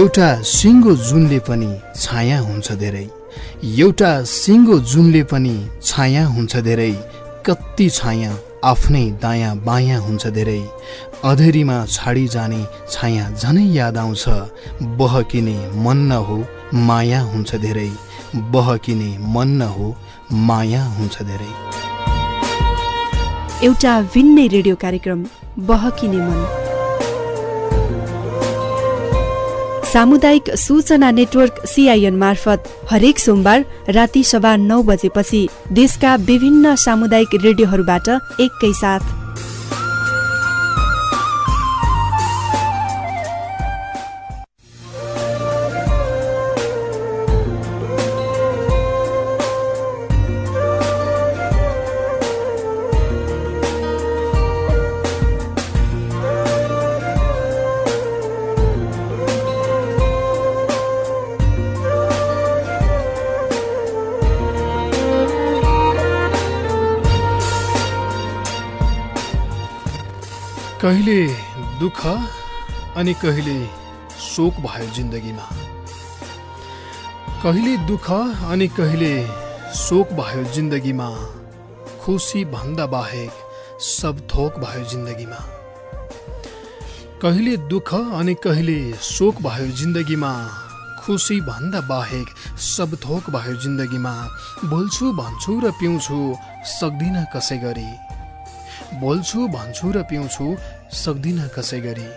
एउटा सिङ्गो जुनले पनि छाया हुन्छ धेरै। एउटा सिङ्गो जुनले पनि छाया हुन्छ धेरै। कति छाया आफ्नै दायाँ बायाँ हुन्छ धेरै। अधेरीमा छाडी जाने छाया झनै याद आउँछ। बहकिने मन न हो माया हुन्छ धेरै। बहकिने मन न हो माया हुन्छ धेरै। एउटा भिन्नै रेडियो कार्यक्रम बहकिने मन। सामुदायिक सूचना नेटवर्क सिआइएन मार्फत हरेक सोमबार राति सभा नौ बजेपछि देशका विभिन्न सामुदायिक रेडियोहरूबाट एकैसाथ। कहिले दुःख अनि कहिले शोक भयो जिन्दगीमा? कहिले दुःख अनि कहिले शोक भयो जिन्दगीमा? खुसी भन्दा बाहेक सब थोक भयो जिन्दगीमा। कहिले दुःख अनि कहिले शोक भयो जिन्दगीमा? खुसी भन्दा बाहेक सब थोक भयो जिन्दगीमा। बोल्छु भन्छु र पिउँछु सक्दिनँ कसै गरी। बोल्छु भन्छु र पिउँछु सक्दिनँ कसै गरी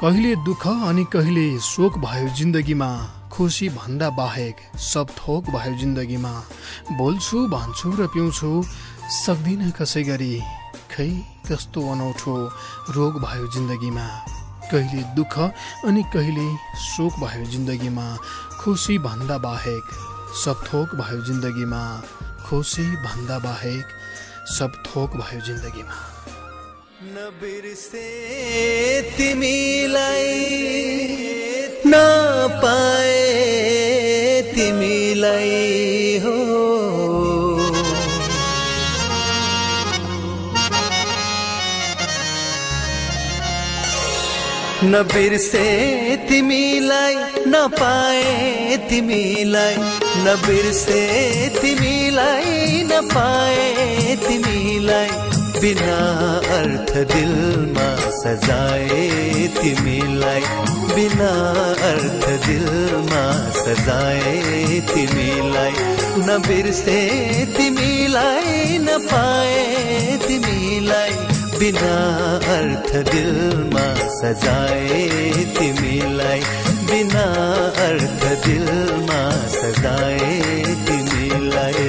कहिले दुःख अनि कहिले शोक भयो जिन्दगीमा खुसी भन्दा बाहेक सब थोक भयो जिन्दगीमा। बोल्छु भन्छु र पिउँछु सक्दिनँ कसै गरी खै कस्तो अनौठो रोग भयो जिन्दगीमा। कहिले दुःख अनि कहिले शोक भयो जिन्दगीमा खुसी भन्दा बाहेक सब थोक भयो जिन्दगीमा खुसी भन्दा बाहेक सब थोक भयो जिन्दगीमा। नबिर्से तिमीलाई नपाए तिमीलाई हो। नबिर्से तिमीलाई नपाए तिमीलाई नबिर्से तिमीलाई नपाए तिमीलाई बिना अर्थ दिलमा सजाए तिमीलाई बिना अर्थ दिलमा सजाए तिमीलाई नबिर्से तिमीलाई नपाए तिमीलाई बिना अर्थ दिलमा सजाए तिमीलाई। बिना अर्थ दिलमा सजाए तिमीलाई।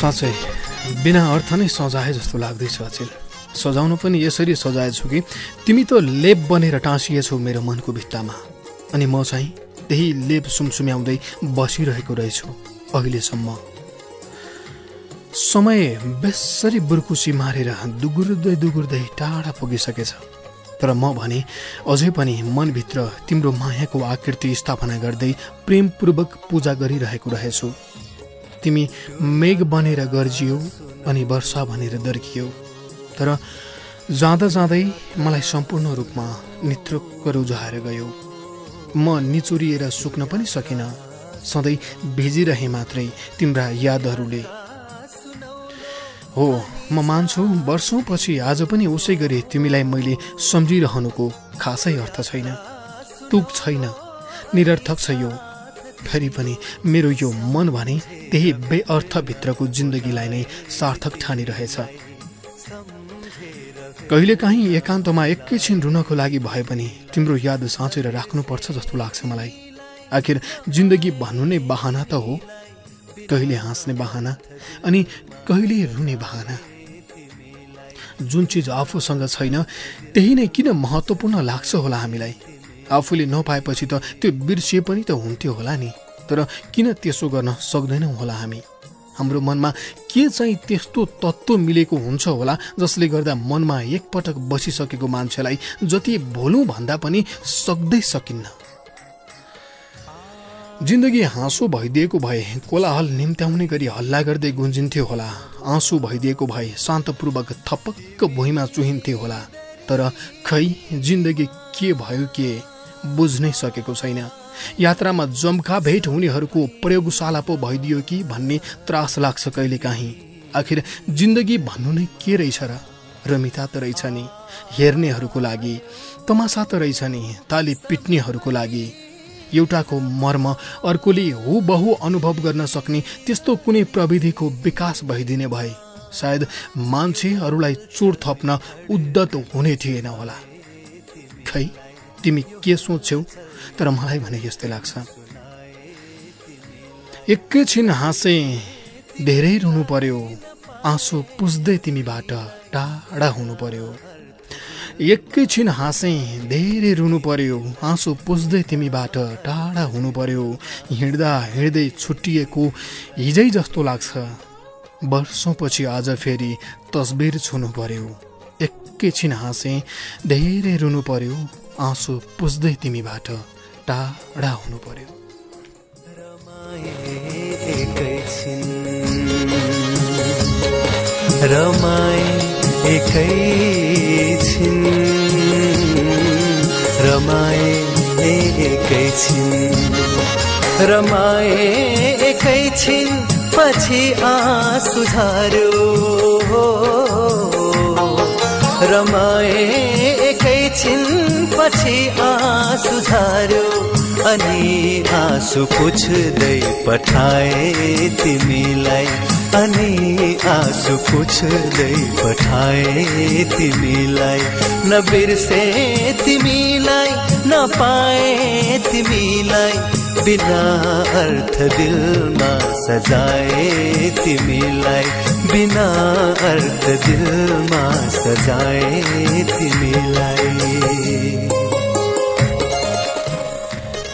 साँच्चै बिना अर्थ नै सजाए जस्तो लाग्दैछ अचेल। सजाउनु पनि यसरी सजाएछु कि तिमी त लेप बनेर टाँसिएछौ मेरो मनको भित्तामा। अनि म चाहिँ त्यही लेप सुमसुम्याउँदै बसिरहेको रहेछु अहिलेसम्म। समय बेसरी बुर्कुसी मारेर दुगुर्दै दुगुर्दै टाढा पुगिसकेछ। तर म भने अझै पनि मनभित्र तिम्रो मायाको आकृति स्थापना गर्दै प्रेमपूर्वक पूजा गरिरहेको रहेछु। तिमी मेघ बनेर गर्जियो अनि वर्षा भनेर दर्कियो। तर जाँदा जाँदै मलाई सम्पूर्ण रूपमा नित्रुक्क रुझाएर गयो। म निचुरिएर सुक्न पनि सकिनँ। सधैँ भिजिरहे मात्रै तिम्रा यादहरूले हो म मान्छु वर्षौँपछि आज पनि उसै गरी तिमीलाई मैले सम्झिरहनुको खासै अर्थ छैन। तुक छैन निरर्थक छ यो। फेरि पनि मेरो यो मन भने त्यही बेअर्थभित्रको जिन्दगीलाई नै सार्थक ठानिरहेछ। कहिलेकाहीँ एकान्तमा एकैछिन रुनको लागि भए पनि तिम्रो याद साँचेर राख्नुपर्छ जस्तो लाग्छ मलाई। आखिर जिन्दगी भन्नु नै बाहना त हो। कहिले हाँस्ने बाहना अनि कहिले रुने बाहना। जुन चिज आफूसँग छैन त्यही नै किन महत्त्वपूर्ण लाग्छ होला हामीलाई? आफूले नपाएपछि त त्यो बिर्सिए पनि त हुन्थ्यो होला नि। तर किन त्यसो गर्न सक्दैनौँ होला हामी? हाम्रो मनमा के चाहिँ त्यस्तो तत्त्व मिलेको हुन्छ होला जसले गर्दा मनमा एकपटक बसिसकेको मान्छेलाई जति भोलौँ भन्दा पनि सक्दै सकिन्न। जिन्दगी हाँसो भइदिएको भए कोलाहल निम्त्याउने गरी हल्ला गर्दै गुन्जिन्थ्यो होला। आँसु भइदिएको भए शान्तपूर्वक थपक्क भुइँमा चुहिन्थ्यो होला। तर खै जिन्दगी के भयो के बुझ्नै सकेको छैन। यात्रामा जम्का भेट हुनेहरूको प्रयोगशाला पो भइदियो कि भन्ने त्रास लाग्छ कहिलेकाहीँ। आखिर जिन्दगी भन्नु नै के रहेछ र? रमिता त रहेछ नि। हेर्नेहरूको लागि तमासा त रहेछ नि। ताली पिट्नेहरूको लागि। एउटाको मर्म अर्कोले हुबहु अनुभव गर्न सक्ने त्यस्तो कुनै प्रविधिको विकास भइदिने भए सायद मान्छेहरूलाई चोट थप्न उद्दत हुने थिएन होला। खै तिमी के सोच्छौ? तर मलाई भने यस्तै लाग्छ। एकैछिन हाँसे धेरै रुनु पर्यो। आँसु पुस्दै तिमीबाट टाढा हुनु पर्यो। एकैछिन हाँसे धेरै रुनु पर्यो। आँसु पुस्दै तिमीबाट टाढा हुनु पर्यो। हिँड्दा हिँड्दै छुट्टिएको हिजै जस्तो लाग्छ। वर्षौँपछि आज फेरि तस्बिर छुनु पर्यो। एकैछिन हाँसे धेरै रुनु पर्यो। आँसु पुस्दै तिमीबाट टाढा हुनु पर्यो। रमाए एकैछिन रमाए एकैछिन रमाए एकैछिन पछि आँसु झार्यो रमाए एकैछिन पछि आँसु झार्यो अनि आँसु पुछ्दै पठाए तिमीलाई। अनि आँसु पुछ्दै पठाए तिमीलाई। नबिर्से तिमीलाई नपाए तिमीलाई। बिना अर्थ दिलमा सजाए तिमीलाई। बिना अर्थ दिलमा सजाए तिमीलाई।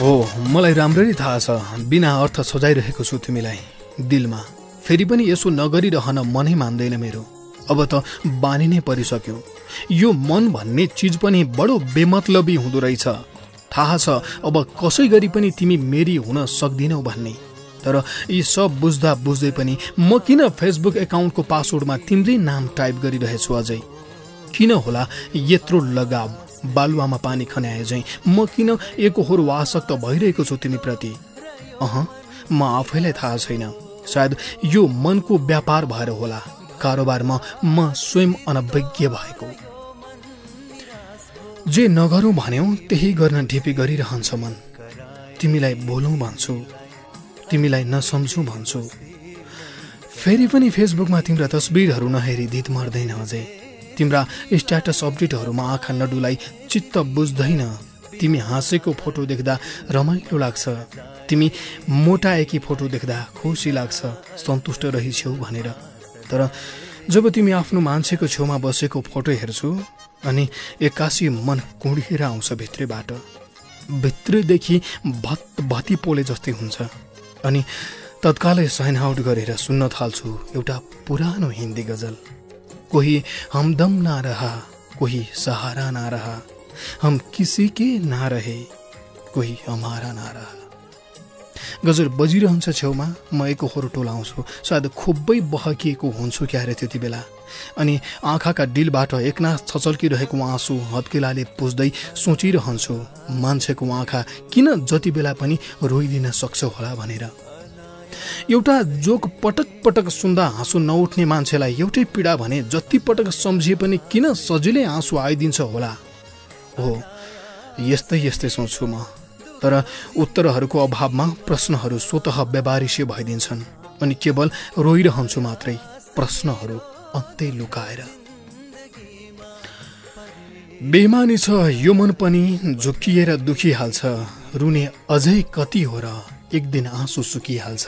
हो मलाई राम्ररी थाहा छ। बिना अर्थ सजाइरहेको छु तिमीलाई दिलमा। फेरि पनि यसो नगरिरहन मनै मान्दैन मेरो। अब त बानी नै परिसक्यो। यो मन भन्ने चिज पनि बडो बेमतलबी हुँदो रहेछ। थाहा छ अब कसै गरी पनि तिमी मेरी हुन सक्दिनौ भन्ने। तर यी सब बुझ्दा बुझ्दै पनि म किन फेसबुक एकाउन्टको पासवर्डमा तिम्रै नाम टाइप गरिरहेछु अझै किन होला यत्रो लगाव बालुवामा पानी खन्याए झैँ म किन एकहोरो आसक्त भइरहेको छु तिमीप्रति? अह म आफैलाई थाहा छैन। सायद यो मनको व्यापार भएर होला। कारोबारमा म स्वयं अनभिज्ञ भएको। जे नगरौँ भन्यौ त्यही गर्न ढिपी गरिरहन्छ मन। तिमीलाई बोलौँ भन्छु तिमीलाई नसम्झौँ भन्छु। फेरि पनि फेसबुकमा तिम्रा तस्बिरहरू नहेरी दित मर्दैन अझै। तिम्रा स्ट्याटस अपडेटहरूमा आँखा नडुलाई चित्त बुझ्दैन। तिमी हाँसेको फोटो देख्दा रमाइलो लाग्छ। तिमी मोटाएकी फोटो देख्दा खुसी लाग्छ सन्तुष्ट रहिछौ भनेर। तर जब तिमी आफ्नो मान्छेको छेउमा बसेको फोटो हेर्छु अनि एक्कासी मन कुँडिएर आउँछ भित्रैबाट। भित्रैदेखि भत भती पोले जस्तै हुन्छ। अनि तत्कालै साइन आउट गरेर सुन्न थाल्छु एउटा पुरानो हिन्दी गजल। कोही हमदम ना रहा कोही सहारा ना रहा हम किसी के ना रहे कोही हमारा ना रहा गजल बजिरहन्छ छेउमा म एकहोरो टोलाउँछु सायद खुबै बहकिएको हुन्छु क्यारे त्यति बेला। अनि आँखाका डिलबाट एकनाथ छचल्किरहेको आँसु हत्केलाले पुज्दै सोचिरहन्छु मान्छेको आँखा किन जति बेला पनि रोइदिन सक्छ होला भनेर। एउटा जोक पटक पटक सुन्दा हाँसो नउठ्ने मान्छेलाई एउटै पीडा भने जति पटक सम्झिए पनि किन सजिलै आँसु आइदिन्छ होला? हो। यस्तै यस्तै सोच्छु म। तर उत्तरहरूको अभावमा प्रश्नहरू स्वत व्यवहारिसे भइदिन्छन् अनि केवल रोइरहन्छु मात्रै प्रश्नहरू अन्तै लुकाएर। बेमानी छ यो मन पनि झुक्किएर दुखिहाल्छ। रुने अझै कति हो र एक दिन आँसु सुकिहाल्छ।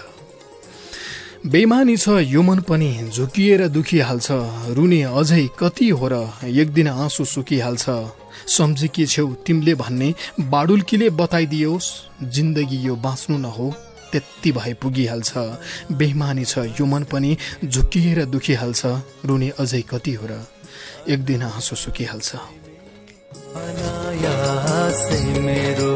बेमानी छ यो मन पनि झुकिएर दुखिहाल्छ। रुने अझै कति हो र एक दिन आँसु सुकिहाल्छ। सम्झिके छेउ तिमीले भन्ने बाडुल्कीले बताइदियोस् जिन्दगी यो बाँच्नु न हो त्यति भए पुगिहाल्छ। बेमानी छ यो मन पनि झुकिएर दुखिहाल्छ रुने अझै कति हो र एक दिन आँसु सुकिहाल्छ अनायासै मेरो।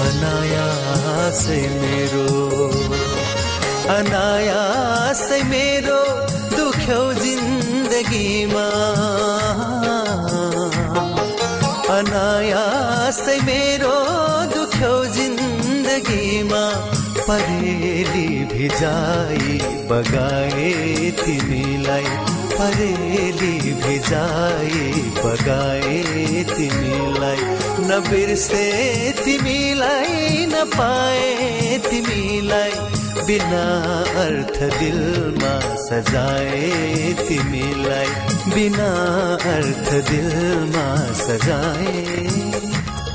अनायासै मेरो। अनायासै मेरो दुख्यौ जिन्दगीमा। अनायासै मेरो दुख्यौ जिन्दगीमा परेली भिजाई बगाए तिमीलाई। परेली भिजाए बगाए तिमीलाई। नबिर्से तिमीलाई नपाए तिमीलाई। बिना अर्थ दिलमा सजाए तिमीलाई। बिना अर्थ दिलमा सजाए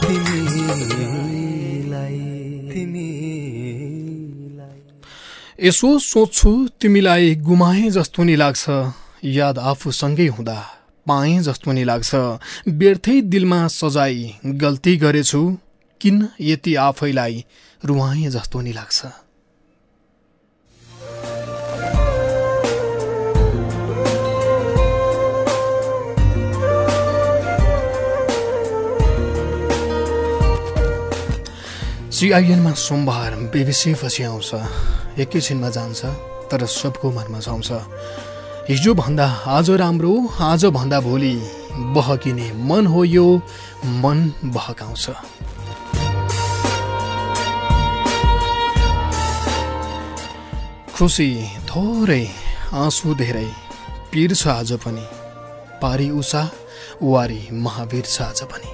तिमीलाई तिमीलाई। यसो सोच्छु तिमीलाई गुमाए जस्तो नि लाग्छ। याद आफूसँगै हुँदा पाएँ जस्तो नि लाग्छ। व्यर्थै दिलमा सजाई गल्ती गरेछु। किन यति आफैलाई रुवाएँ जस्तो नि लाग्छ? सिआइएनमा सोमबार बिबिसी पछि आउँछ। एकैछिनमा जान्छ तर सबको मनमा छाउँछ हिजोभन्दा आज राम्रो आजभन्दा भोलि बहकिने मन हो यो मन बहकाउँछ। खुसी थोरै आँसु धेरै पिर छ आज पनि। पारी उषा वारी महावीर छ आज पनि।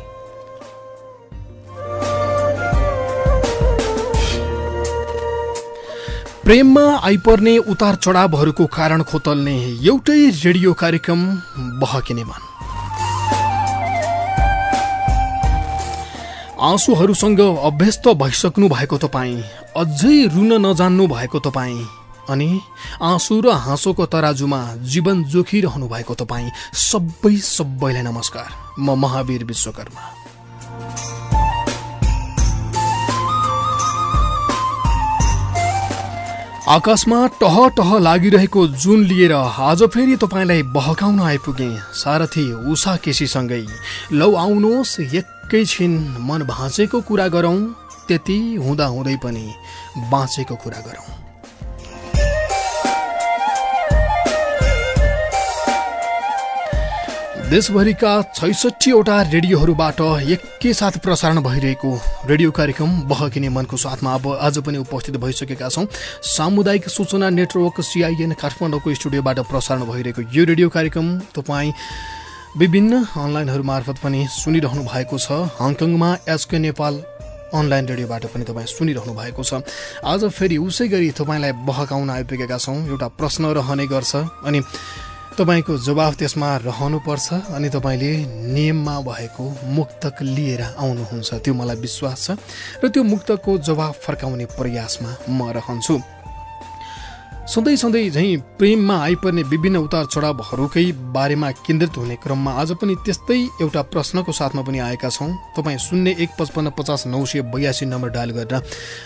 प्रेममा आइपर्ने उतार चढावहरूको कारण खोतल्ने एउटै रेडियो कार्यक्रम बहकिने मन आँसुहरूसँग अभ्यस्त भइसक्नु भएको तपाईँ अझै रुन नजान्नु भएको तपाईँ अनि आँसु र हाँसोको तराजुमा जीवन जोखिरहनु भएको तपाईँ सबै सबैलाई नमस्कार। म महावीर विश्वकर्मा। आकाशमा टह टह लागिरहेको जुन लिएर आज फेरि तपाईँलाई बहकाउन आइपुगे। सारथी उषा केसीसँगै लौ आउनुहोस् एकैछिन मन भाँचेको कुरा गरौँ त्यति हुँदा हुँदै पनि बाँचेको कुरा गरौँ। देशभरिका छैसठीवटा रेडियोहरूबाट एकैसाथ प्रसारण भइरहेको रेडियो कार्यक्रम बहकिने मनको साथमा अब आज पनि उपस्थित भइसकेका छौँ। सामुदायिक सूचना नेटवर्क सिआइएन काठमाडौँको स्टुडियोबाट प्रसारण भइरहेको यो रेडियो कार्यक्रम तपाईँ विभिन्न अनलाइनहरू मार्फत पनि सुनिरहनु भएको छ। हङकङमा एसके नेपाल अनलाइन रेडियोबाट पनि तपाईँ सुनिरहनु भएको छ। आज फेरि उसै गरी तपाईँलाई बहकाउन आइपुगेका छौँ। एउटा प्रश्न रहने गर्छ। अनि तपाईँको जवाफ त्यसमा रहनुपर्छ अनि तपाईँले नियममा भएको मुक्तक लिएर आउनुहुन्छ त्यो मलाई विश्वास छ र त्यो मुक्तको जवाफ फर्काउने प्रयासमा म रहन्छु। सधैँ सधैँ झैँ प्रेममा आइपर्ने विभिन्न उतार चढावहरूकै बारेमा केन्द्रित हुने क्रममा आज पनि त्यस्तै एउटा प्रश्नको साथमा पनि आएका छौँ। तपाईँ शून्य एक पचपन्न पचास नौ सय बयासी नम्बर डायल गरेर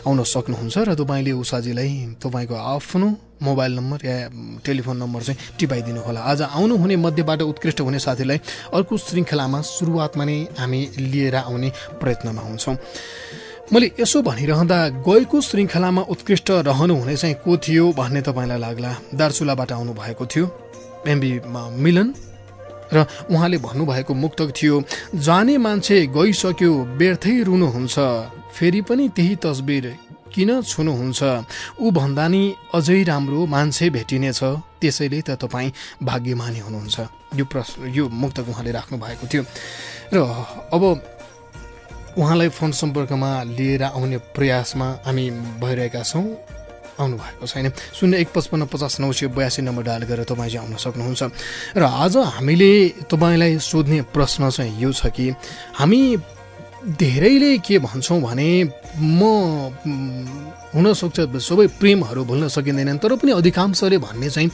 आउन सक्नुहुन्छ र तपाईँले उषाजीलाई तपाईँको आफ्नो मोबाइल नम्बर या टेलिफोन नम्बर चाहिँ टिपाइदिनु होला आज आउनुहुने मध्येबाट उत्कृष्ट हुने साथीलाई अर्को श्रृङ्खलामा सुरुवातमा नै हामी लिएर आउने प्रयत्नमा हुन्छौँ। मैले यसो भनिरहँदा गएको श्रृङ्खलामा उत्कृष्ट रहनुहुने चाहिँ को थियो भन्ने तपाईँलाई लाग्ला। दार्चुलाबाट आउनुभएको थियो एमबीमा मिलन। र उहाँले भन्नुभएको मुक्तक थियो जाने मान्छे गइसक्यो व्यर्थै रुनुहुन्छ। फेरि पनि त्यही तस्बिर किन छुनुहुन्छ? ऊ भन्दा नि अझै राम्रो मान्छे भेटिनेछ। त्यसैले त तपाईँ भाग्यमानी हुनुहुन्छ। यो प्रश्न यो मुक्तक उहाँले राख्नु भएको थियो। र अब उहाँलाई फोन सम्पर्कमा लिएर आउने प्रयासमा हामी भइरहेका छौँ। आउनु भएको छैन। शून्य एक पचपन्न पचास नौ सय बयासी नम्बर डायल गरेर तपाईँ चाहिँ आउन सक्नुहुन्छ। र आज हामीले तपाईँलाई सोध्ने प्रश्न चाहिँ यो छ कि हामी धेरैले के भन्छौँ भने म हुनसक्छ सबै प्रेमहरू भुल्न सकिँदैनन् तर पनि अधिकांशले भन्ने चाहिँ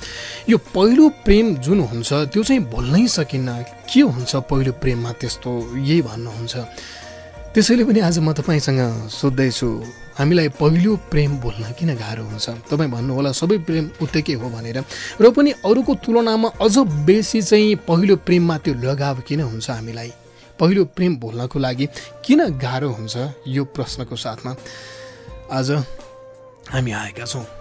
यो पहिलो प्रेम जुन हुन्छ त्यो चाहिँ भुल्नै सकिन्न। के हुन्छ पहिलो प्रेममा त्यस्तो यही भन्नुहुन्छ। त्यसैले पनि आज म तपाईँसँग सोध्दैछु हामीलाई पहिलो प्रेम भुल्न किन गाह्रो हुन्छ? तपाईँ भन्नुहोला सबै प्रेम उत्तिकै हो भनेर। र पनि अरूको तुलनामा अझ बेसी चाहिँ पहिलो प्रेममा त्यो लगाव किन हुन्छ हामीलाई? पहिलो प्रेम भुल्नको लागि किन गाह्रो हुन्छ यो प्रश्नको साथमा? आज हामी आएका छौँ।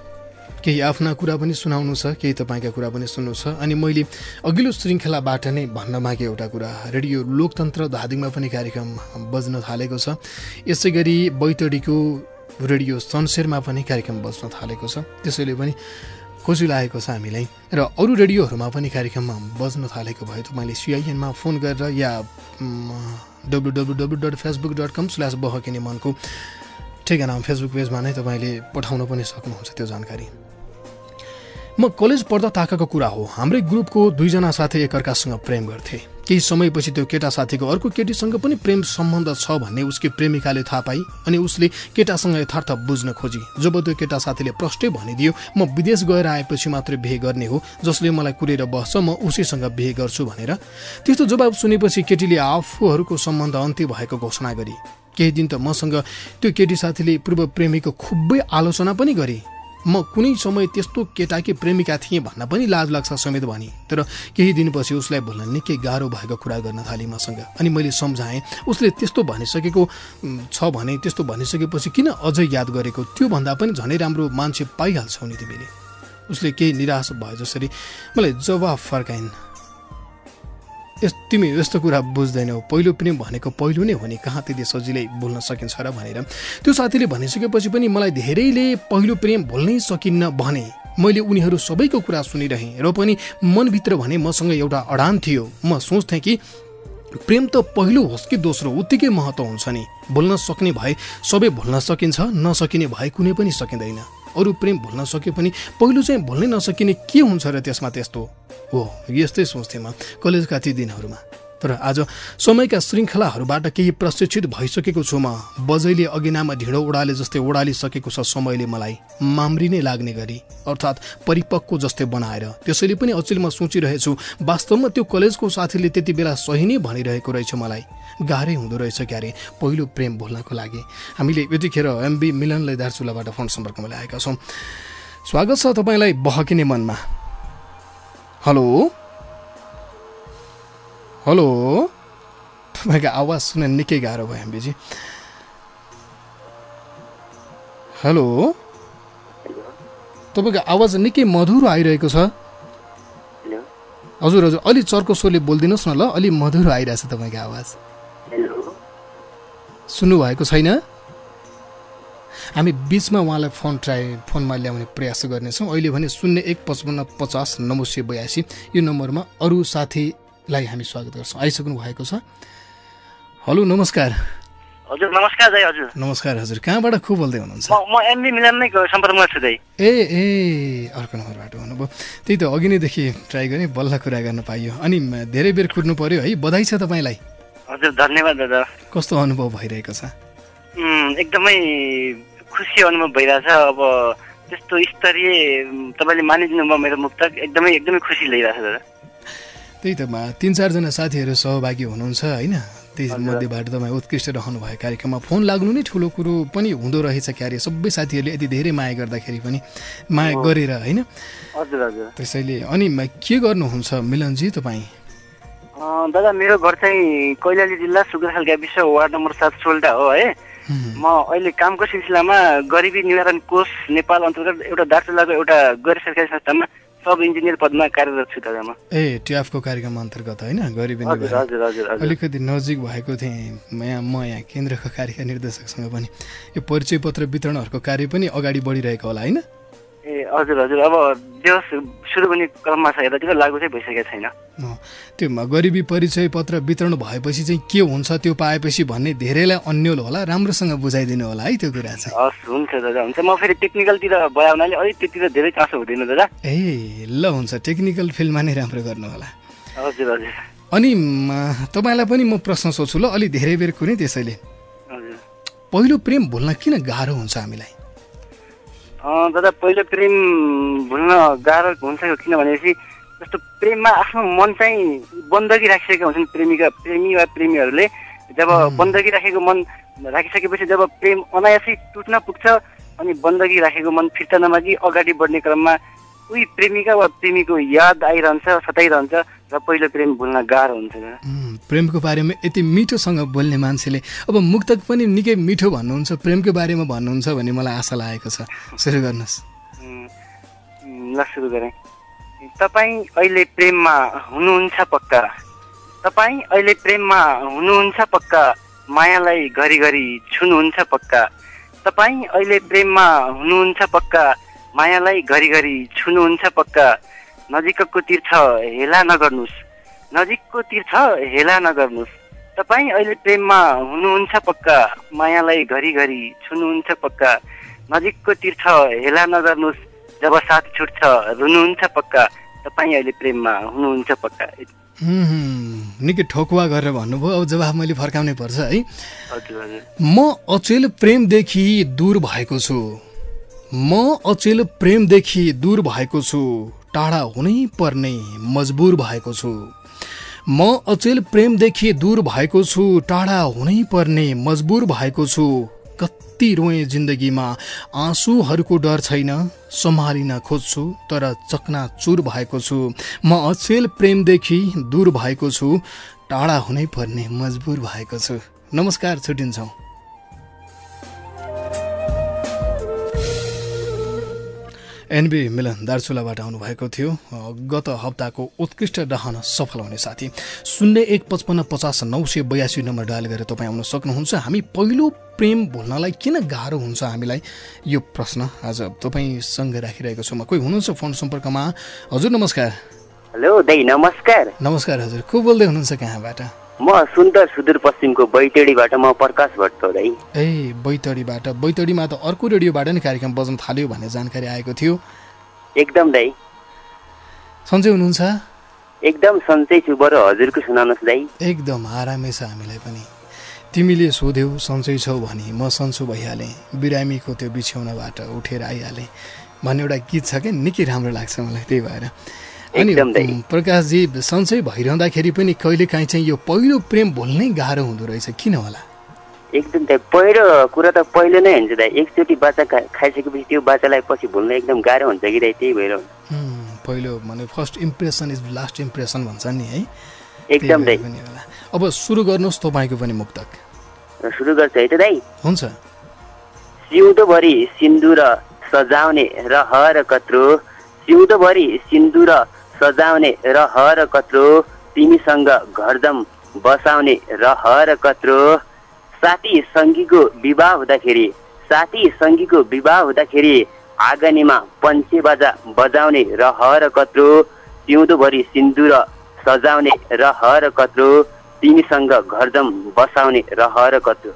केही आफ्ना कुरा पनि सुनाउनु छ केही तपाईँका कुरा पनि सुन्नु छ। अनि मैले अघिल्लो श्रृङ्खलाबाट नै भन्न मागेँ एउटा कुरा। रेडियो लोकतन्त्र धादिङमा पनि कार्यक्रम बज्न थालेको छ। यसै गरी बैतडीको रेडियो सनसेरमा पनि कार्यक्रम बज्न थालेको छ। त्यसैले पनि खुसी लागेको छ हामीलाई। र अरू रेडियोहरूमा पनि कार्यक्रममा बज्न थालेको भए तपाईँले सिआइएनमा फोन गरेर या W W W dot Facebook dot com slash बहकिने मनको ठेगाना फेसबुक पेजमा नै तपाईँले पठाउन पनि सक्नुहुन्छ त्यो जानकारी। म कलेज पढ्दा ताकाको कुरा हो। हाम्रै ग्रुपको दुईजना साथी एकअर्कासँग प्रेम गर्थे। केही समयपछि त्यो केटा साथीको अर्को केटीसँग पनि प्रेम सम्बन्ध छ भन्ने उसकी प्रेमिकाले थाहा पाई अनि उसले केटासँग यथार्थ बुझ्न खोजी। जब त्यो केटा साथीले प्रष्टै भनिदियो म विदेश गएर आएपछि मात्रै बिहे गर्ने हो जसले मलाई कुरेर बस्छ म उसैसँग बिहे गर्छु भनेर त्यस्तो जवाब सुनेपछि केटीले आफूहरूको सम्बन्ध अन्त्य भएको घोषणा गरी। केही दिन त मसँग त्यो केटी साथीले पूर्व प्रेमीको खुबै आलोचना पनि गरे। म कुनै समय त्यस्तो केटाकी प्रेमिका थिएँ भन्न पनि लाज लाग्छ समेत भने। तर केही दिनपछि उसलाई भुल्न निकै गाह्रो भएको कुरा गर्न थालेँ मसँग। अनि मैले सम्झाएँ उसले त्यस्तो भनिसकेको छ भने त्यस्तो भनिसकेपछि किन अझै याद गरेको? त्योभन्दा पनि झनै राम्रो मान्छे पाइहाल्छौ नि तिमीले। उसले केही निराश भए जसरी मलाई जवाफ फर्काइन्। तिमी यस्तो कुरा बुझ्दैनौ। पहिलो प्रेम भनेको पहिलो नै हो नि। कहाँ त्यति सजिलै भुल्न सकिन्छ र भनेर। त्यो साथीले भनिसकेपछि पनि मलाई धेरैले पहिलो प्रेम भुल्नै सकिन्न भने मैले उनीहरू सबैको कुरा सुनिरहेँ र पनि मनभित्र भने मसँग एउटा अडान थियो। म सोच्थेँ कि प्रेम त पहिलो होस् कि दोस्रो उत्तिकै महत्त्व हुन्छ नि। भुल्न सक्ने भए सबै भुल्न सकिन्छ नसकिने भए कुनै पनि सकिँदैन। अरू प्रेम भुल्न सके पनि पहिलो चाहिँ भुल्नै नसकिने के हुन्छ र त्यसमा त्यस्तो? हो यस्तै सोच्थेँ म कलेजका ती दिनहरूमा। तर आज समयका श्रृङ्खलाहरूबाट केही प्रशिक्षित भइसकेको छु म। बजैले अघिनामा ढिँडो ओडाले जस्तै ओडालिसकेको छ समयले मलाई। माम्री नै लाग्ने गरी अर्थात् परिपक्व जस्तै बनाएर। त्यसैले पनि अचेल म सोचिरहेछु वास्तवमा त्यो कलेजको साथीले त्यति बेला सही नै भनिरहेको रहेछ मलाई। गाह्रै हुँदो रहेछ क्यारे। पहिलो प्रेम भुल्नको लागि। हामीले यतिखेर एमबी मिलनलाई दार्चुलाबाट फोन सम्पर्कमा ल्याएका छौँ। स्वागत छ तपाईँलाई बहकिने मनमा। हेलो? हेलो? तपाईँको आवाज सुन्न निकै गाह्रो भयो एमबीजी हेलो? तपाईँको आवाज निकै मधुरो आइरहेको छ। हजुर हजुर। अलि चर्को स्वरले बोलिदिनुहोस् न ल। अलि मधुरो आइरहेछ तपाईँको आवाज। सुन्नुभएको छैन? हामी बिचमा उहाँलाई फोन ट्राई फोनमा ल्याउने प्रयास गर्नेछौँ। अहिले भने शून्य एक पचपन्न पचास नौ सय बयासी। यो नम्बरमा अरू साथीलाई हामी स्वागत गर्छौँ। आइसक्नु भएको छ। हेलो नमस्कार। हजुर नमस्कार दाइ हजुर। नमस्कार हजुर। कहाँबाट को बोल्दै हुनुहुन्छ? म एमबी मिलनमै सम्पर्कमा छु दाइ ए ए अर्को नम्बरबाट हुनुभयो। त्यही त अघि नैदेखि ट्राई गरेँ बल्ल कुरा गर्न पाइयो। अनि धेरै बेर कुर्नु पर्यो है। बधाई छ तपाईँलाई। हजुर धन्यवाद दादा। कस्तो अनुभव भइरहेको छ? एकदमै खुसी अनुभव भइरहेछ। अब त्यस्तो स्तरीय तपाईँले मानिदिनु भयो मेरो मुक्तक। एकदमै एकदमै खुसी लिइरहेछ दादा। त्यही त मा- तिन चारजना साथीहरू सहभागी हुनुहुन्छ होइन? त्यही मध्येबाट तपाईँ उत्कृष्ट रहनु भयो कार्यक्रममा। फोन लाग्नु नै ठुलो कुरो पनि हुँदो रहेछ क्यारे सबै साथीहरूले यति धेरै माया गर्दाखेरि पनि माया गरेर होइन? त्यसैले अनि के गर्नुहुन्छ मिलनजी तपाईँ? दादा मेरो घर चाहिँ कैलाली जिल्ला सुकुरखाल गाविस वार्ड नम्बर सात सोल्टा हो है। म अहिले कामको सिलसिलामा गरिबी निवारण कोष नेपाल अन्तर्गत एउटा दार्चुलाको एउटा गैर सरकारी संस्थामा सब इन्जिनियर पदमा कार्यरत छु दादा म। ए ट्याफको कार्यक्रम अन्तर्गत होइन? गरिबी निवारण। हजुर हजुर हजुर। अलिकति नजिक भएको थिएँ। यहाँ म यहाँ केन्द्रको कार्यका निर्देशकसँग पनि। यो परिचय पत्र वितरणहरूको कार्य पनि अगाडि बढिरहेको होला होइन? ए हजुर हजुर। अब दिवस सुरु हुने क्रममा छ यतातिर लागु चाहिँ भइसकेको छैन। त्यो गरिबी परिचय पत्र वितरण भएपछि चाहिँ के हुन्छ त्यो पाएपछि भन्ने धेरैलाई अन्यल होला राम्रोसँग बुझाइदिनु होला है त्यो कुरा चाहिँ। हस् हुन्छ दादा हुन्छ। म फेरि टेक्निकलतिर भयो हुनाले अलिक त्यतिर धेरै चासो हुँदैन दादा। ए ल हुन्छ टेक्निकल फिल्डमा नै राम्रो गर्नु होला। हजुर हजुर। अनि तपाईँलाई पनि म प्रश्न सोध्छु ल अलि धेरै बेर कुनै त्यसैले। पहिलो प्रेम भुल्न किन गाह्रो हुन्छ हामीलाई? दादा पहिलो प्रेम भुल्न गाह्रो हुन्छ किन भनेपछि जस्तो प्रेममा आफ्नो मन चाहिँ बन्दगी राखिसकेका हुन्छन् प्रेमिका प्रेमी वा प्रेमीहरूले। जब बन्दगी राखेको मन राखिसकेपछि जब प्रेम अनायासै टुट्न पुग्छ अनि बन्दगी राखेको मन फिर्ता नमागी अगाडि बढ्ने क्रममा उही प्रेमिका वा प्रेमीको याद आइरहन्छ सताइरहन्छ र पहिलो प्रेम भुल्न गाह्रो हुन्छ प्रेमको बारेमा यति मिठोसँग बोल्ने मान्छेले अब मुक्तक पनि निकै मिठो भन्नुहुन्छ प्रेमको बारेमा भन्नुहुन्छ भन्ने मलाई आशा लागेको छ। सुरु गर्नुहोस्। ल सुरु गरेँ। तपाईँ अहिले प्रेममा हुनुहुन्छ पक्का? तपाईँ अहिले प्रेममा हुनुहुन्छ पक्का? मायालाई घरिघरि छुनुहुन्छ पक्का? तपाईँ अहिले प्रेममा हुनुहुन्छ पक्का? मायालाई घरिघरि छुनुहुन्छ पक्का? नजिकको तीर्थ हेला नगर्नुहोस्। नजिकको तीर्थ हेला नगर्नुहोस्। तपाईँ अहिले प्रेममा हुनुहुन्छ पक्का मायालाई घरिघरि छुनुहुन्छ पक्का। नजिकको तीर्थ हेला नगर्नुहोस् जब साथ छुट्छ रुनुहुन्छ पक्का। तपाईँ अहिले प्रेममा हुनुहुन्छ पक्का। निकै ठोकुवा गरेर भन्नुभयो। अब जवाब मैले फर्काउनै पर्छ है? म अचेल प्रेमदेखि दूर भएको छु। म अचेल प्रेमदेखि दूर भएको छु। टाढा हुनै पर्ने मजबुर भएको छु। म अचेल प्रेमदेखि दूर भएको छु टाढा हुनै पर्ने मजबुर भएको छु। कति रोएँ जिन्दगीमा आँसुहरूको डर छैन सम्हालिन खोज्छु तर चकनाचुर भएको छु। म अचेल प्रेमदेखि दूर भएको छु टाढा हुनै पर्ने मजबुर भएको छु। नमस्कार छुट्टिन्छौँ। एनबी मिलन दार्चुलाबाट आउनुभएको थियो। गत हप्ताको उत्कृष्ट रहन सफल हुने साथी। शून्य एक पचपन्न पचास नौ सय बयासी नम्बर डायल गरेर तपाईँ आउन सक्नुहुन्छ। हामी पहिलो प्रेम भुल्नलाई किन गाह्रो हुन्छ हामीलाई? यो प्रश्न आज तपाईँसँग राखिरहेको छु। म कोही हुनुहुन्छ फोन सम्पर्कमा? हजुर नमस्कार। हेलो दाइ नमस्कार। नमस्कार हजुर। को बोल्दै हुनुहुन्छ कहाँबाट? म सुन्दर सुदूरपश्चिमको बैतडीबाट म प्रकाश भट्ट हो दाइ ए बैतडीबाट। बैतडीमा त अर्को रेडियोबाट नि कार्यक्रम बज्न थाल्यो भन्ने जानकारी आएको थियो। एकदम दाइ सन्चै हुनुहुन्छ? एकदम सन्चै छु बरु हजुरको सुनाउनुहोस् दाइ एकदम आरामै छ हामीलाई पनि। तिमीले सोध्यौ सन्चै छौ भने। म सन्चो भइहालेँ। बिरामीको त्यो बिछ्यौनाबाट उठेर आइहालेँ। भन्ने एउटा गीत छ क्या निकै राम्रो लाग्छ मलाई त्यही भएर। अनि प्रकाशजी सन्चै भइरहँदाखेरि पनि कहिलेकाहीँ चाहिँ यो पहिलो प्रेम भुल्नै गाह्रो हुँदो रहेछ किन होला? एकदम दाइ पहिलो कुरा त पहिलो नै हुन्छ दाइ। एकचोटि बाचा खाइसकेपछि त्यो बाचालाई पछि भुल्न एकदम गाह्रो हुन्छ कि दाइ? त्यही भएर। पहिलो भने first impression is last impression भन्छ नि है। एकदम दाइ अब सुरु गर्नुहोस् तपाईँको पनि मुक्तक। सुरु गर्छ है त दाइ। हुन्छ। सिउँदोभरि सिन्दुर सजाउने र हर कत्रो। सिउँदोभरि सिन्दुर सजाउने र हर कत्रो तिमीसँग घरदम बसाउने र हर कत्रो। साथी सङ्गीको विवाह हुँदाखेरि साथी सङ्गीको विवाह हुँदाखेरि आँगनीमा पञ्चे बाजा बजाउने र हर कत्रो सिउँदोभरि सिन्दुर सजाउने र हर कत्रो तिमीसँग घरदम बसाउने र हर कत्रो।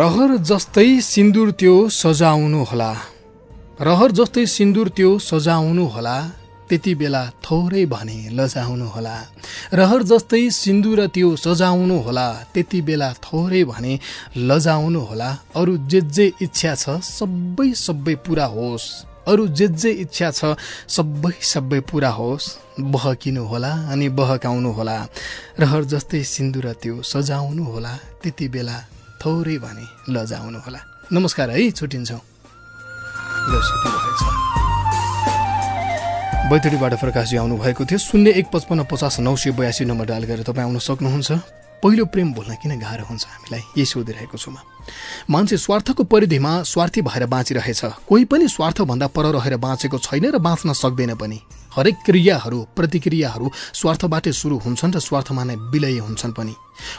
रहर जस्तै सिन्दुर त्यो सजाउनु होला। रहर जस्तै सिन्दुर त्यो सजाउनु होला। त्यति बेला थोरै भने लजाउनु होला। रहर जस्तै सिन्दुर त्यो सजाउनु होला त्यति बेला थोरै भने लजाउनु होला। अरू जे जे इच्छा छ सबै सबै पुरा होस्। अरू जे जे इच्छा छ सबै सबै पुरा होस्। बहकिनु होला अनि बहकाउनु होला। रहर जस्तै सिन्दुर त्यो सजाउनु होला त्यति बेला थोरै भने लजाउनु होला। नमस्कार है छुट्टिन्छौँ। बैतडीबाट प्रकाशजी आउनुभएको थियो। शून्य एक पचपन्न पचास नौ सय बयासी नम्बर डायल गरेर तपाईँ आउन सक्नुहुन्छ। पहिलो प्रेम बोल्न किन गाह्रो हुन्छ हामीलाई? यही सोधिरहेको छु म मान्छे स्वार्थको परिधिमा स्वार्थी भएर बाँचिरहेछ। कोही पनि स्वार्थभन्दा पर रहेर बाँचेको छैन र बाँच्न सक्दैन पनि। हरेक क्रियाहरू प्रतिक्रियाहरू स्वार्थबाटै सुरु हुन्छन् र स्वार्थमा नै विलय हुन्छन् पनि।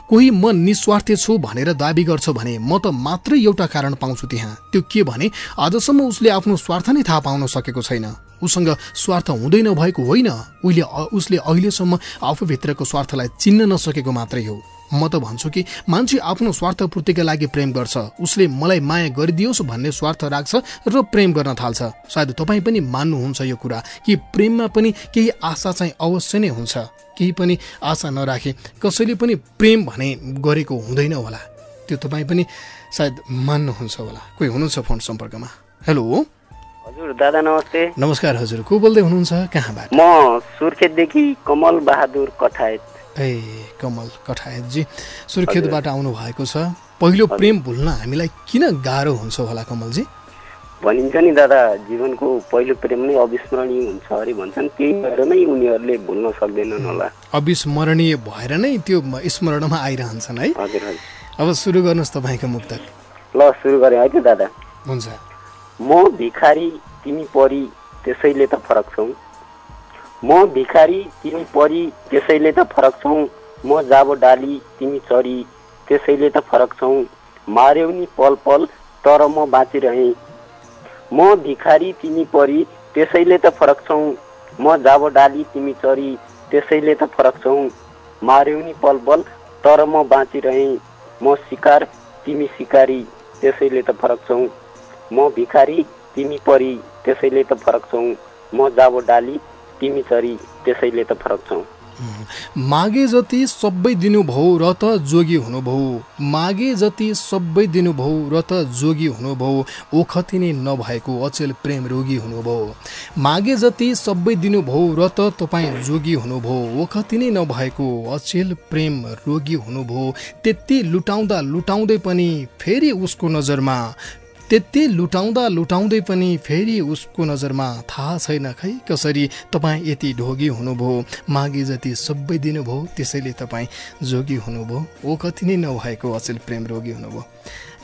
कोही म निस्वार्थी छु भनेर दाबी गर्छ भने म त मात्रै एउटा कारण पाउँछु त्यहाँ। त्यो के भने आजसम्म उसले आफ्नो स्वार्थ नै थाहा पाउन सकेको छैन। उसँग स्वार्थ हुँदै नभएको होइन। उहिले उसले अहिलेसम्म आफूभित्रको स्वार्थलाई चिन्न नसकेको मात्रै हो। म त भन्छु कि मान्छे आफ्नो स्वार्थपूर्तिका लागि प्रेम गर्छ। उसले मलाई माया गरिदियोस् भन्ने स्वार्थ राख्छ र प्रेम गर्न थाल्छ। सायद तपाईँ पनि मान्नुहुन्छ यो कुरा कि प्रेममा पनि केही आशा चाहिँ अवश्य नै हुन्छ। केही पनि आशा नराखे कसैले पनि प्रेम भने गरेको हुँदैन होला। त्यो तपाईँ पनि सायद मान्नुहुन्छ होला। कोही हुनुहुन्छ फोन सम्पर्कमा? हेलो? हजुर दादा नमस्ते। नमस्कार हजुर को बोल्दै हुनुहुन्छ कहाँबाट? म सुर्खेतदेखि कमल बहादुर कठायत ए कमल कठायतजी सुर्खेतबाट आउनु भएको छ। पहिलो प्रेम भुल्न हामीलाई किन गाह्रो हुन्छ होला कमलजी? भनिन्छ नि दादा जीवनको पहिलो प्रेम नै अविस्मरणीय हुन्छ अरे भन्छन्। त्यही भएर नै उनीहरूले भुल्न सक्दैनन् होला। अविस्मरणीय भएर नै त्यो स्मरणमा आइरहन्छन् है। हजुर हजुर। अब सुरु गर्नुहोस् तपाईँको मुक्तक। ल सुरु गरेँ है त दादा। हुन्छ। म भिखारी तिमी परी त्यसैले त फरक छौँ म भिखारी तिमी परी त्यसैले त फरक छौँ म जाबो डाली तिमी चरी त्यसैले त फरक छौँ मार्यौ नि पल पल तर म बाँचिरहेँ म भिखारी तिमी परी त्यसैले त फरक छौँ म जाबो डाली तिमी चरी त्यसैले त फरक छौँ मार्यौ नि पल पल तर म बाँचिरहेँ म सिकार तिमी सिकारी त्यसैले त फरक छौँ म भिखारी तिमी परी त्यसैले त फरक छौँ। म जाबो डाली तिमी चरी त्यसैले त फरक छौँ। मागे जति सबै दिनुभयो र त जोगी हुनुभयो मागे जति सबै दिनुभयो र त जोगी हुनुभयो ओखति नै नभएको अचेल प्रेम रोगी हुनुभयो मागे जति सबै दिनुभयो र त तपाईँ जोगी हुनुभयो ओखति नै नभएको अचेल प्रेम रोगी हुनुभयो त्यति लुटाउँदा लुटाउँदै पनि फेरि उसको नजरमा त्यति लुटाउँदा लुटाउँदै पनि फेरि उसको नजरमा थाहा छैन खै कसरी तपाईँ यति ढोगी हुनुभयो मागे जति सबै दिनुभयो त्यसैले तपाईँ जोगी हुनुभयो ओ कति नै नभएको अचेल प्रेम रोगी हुनुभयो।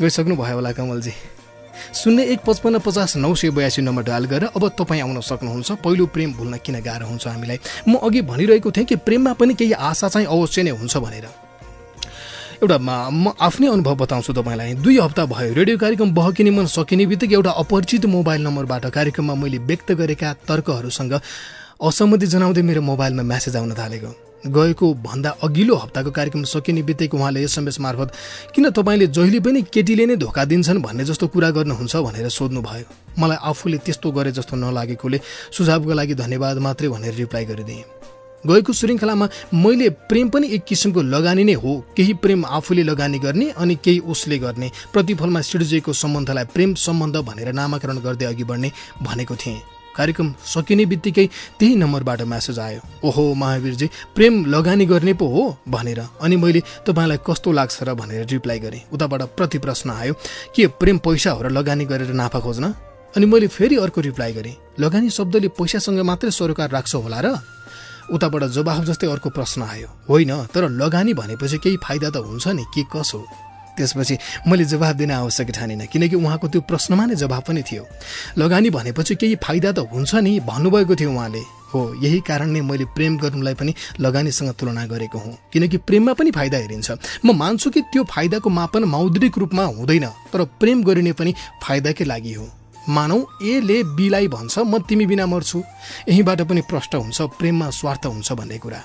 गइसक्नु भयो होला कमलजी। शून्य एक पचपन्न पचास नौ सय बयासी नम्बर डायल गरेर अब तपाईँ आउन सक्नुहुन्छ। पहिलो प्रेम भुल्न किन गाह्रो हुन्छ हामीलाई? म अघि भनिरहेको थिएँ कि प्रेममा पनि केही आशा चाहिँ अवश्य नै हुन्छ भनेर। एउटा म आफ्नै अनुभव बताउँछु तपाईँलाई। दुई हप्ता भयो। रेडियो कार्यक्रम बहकिने मन सकिने बित्तिकै एउटा अपरिचित मोबाइल नम्बरबाट कार्यक्रममा मैले व्यक्त गरेका तर्कहरूसँग असहमति जनाउँदै मेरो मोबाइलमा म्यासेज आउन थालेको। गएको भन्दा अघिल्लो हप्ताको कार्यक्रम सकिने बित्तिकै उहाँले एसएमएस मार्फत किन तपाईँले जहिले पनि केटीले नै धोका दिन्छन् भन्ने जस्तो कुरा गर्नुहुन्छ भनेर सोध्नु भयो मलाई आफूले त्यस्तो गरे जस्तो नलागेकोले सुझावको लागि धन्यवाद मात्रै भनेर रिप्लाई गरिदिएँ। गएको श्रृङ्खलामा मैले प्रेम पनि एक किसिमको लगानी नै हो। केही प्रेम आफूले लगानी गर्ने अनि केही उसले गर्ने। प्रतिफलमा सिर्जिएको सम्बन्धलाई प्रेम सम्बन्ध भनेर नामाकरण गर्दै अघि बढ्ने भनेको थिएँ। कार्यक्रम सकिने बित्तिकै त्यही नम्बरबाट म्यासेज आयो। ओहो महावीरजी प्रेम लगानी गर्ने पो हो? भनेर। अनि मैले तपाईँलाई कस्तो लाग्छ र भनेर रिप्लाई गरेँ। उताबाट प्रति प्रश्न आयो के प्रेम पैसा हो र लगानी गरेर नाफा खोज्न? अनि मैले फेरि अर्को रिप्लाई गरेँ लगानी शब्दले पैसासँग मात्रै सरोकार राख्छ होला र? उताबाट जवाफ जस्तै अर्को प्रश्न आयो। होइन तर लगानी भनेपछि केही फाइदा त हुन्छ नि के कस? त्यसपछि मैले जवाब दिन आवश्यक ठानिनँ किनकि उहाँको त्यो प्रश्नमा नै जवाब पनि थियो। लगानी भनेपछि केही फाइदा त हुन्छ नि भन्नुभएको थियो उहाँले। हो यही कारण नै मैले प्रेम गर्नुलाई पनि लगानीसँग तुलना गरेको हुँ किनकि प्रेममा पनि फाइदा हेरिन्छ। म मान्छु कि त्यो फाइदाको मापन मौद्रिक रूपमा हुँदैन तर प्रेम गरिने पनि फाइदाकै लागि हो। मानौ एले बीलाई भन्छ म तिमी बिना मर्छु। यहीँबाट पनि प्रष्ट हुन्छ प्रेममा स्वार्थ हुन्छ भन्ने कुरा।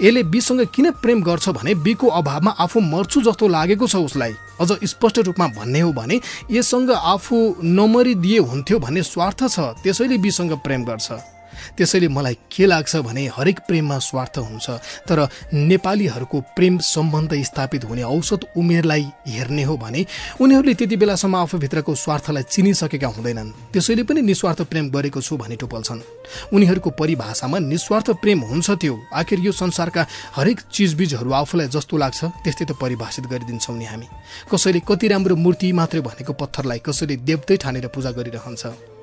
एले बीसँग किन प्रेम गर्छ भने बीको अभावमा आफू मर्छु जस्तो लागेको छ उसलाई। अझ स्पष्ट रूपमा भन्ने हो भने एसँग आफू नमरिदिए हुन्थ्यो भन्ने स्वार्थ छ त्यसैले बीसँग प्रेम गर्छ। त्यसैले मलाई के लाग्छ भने हरेक प्रेममा स्वार्थ हुन्छ तर नेपालीहरूको प्रेम सम्बन्ध स्थापित हुने औसत उमेरलाई हेर्ने हो भने उनीहरूले त्यति बेलासम्म आफूभित्रको स्वार्थलाई चिनिसकेका हुँदैनन्। त्यसैले पनि निस्वार्थ प्रेम गरेको छु भनी टुपल्छन् उनीहरूको परिभाषामा निस्वार्थ प्रेम हुन्छ त्यो। आखिर यो संसारका हरेक चिजबिजहरू आफूलाई जस्तो लाग्छ त्यस्तै त परिभाषित गरिदिन्छौँ नि हामी। कसैले कति राम्रो मूर्ति मात्रै भनेको पत्थरलाई कसैले देवतै ठानेर पूजा गरिरहन्छ।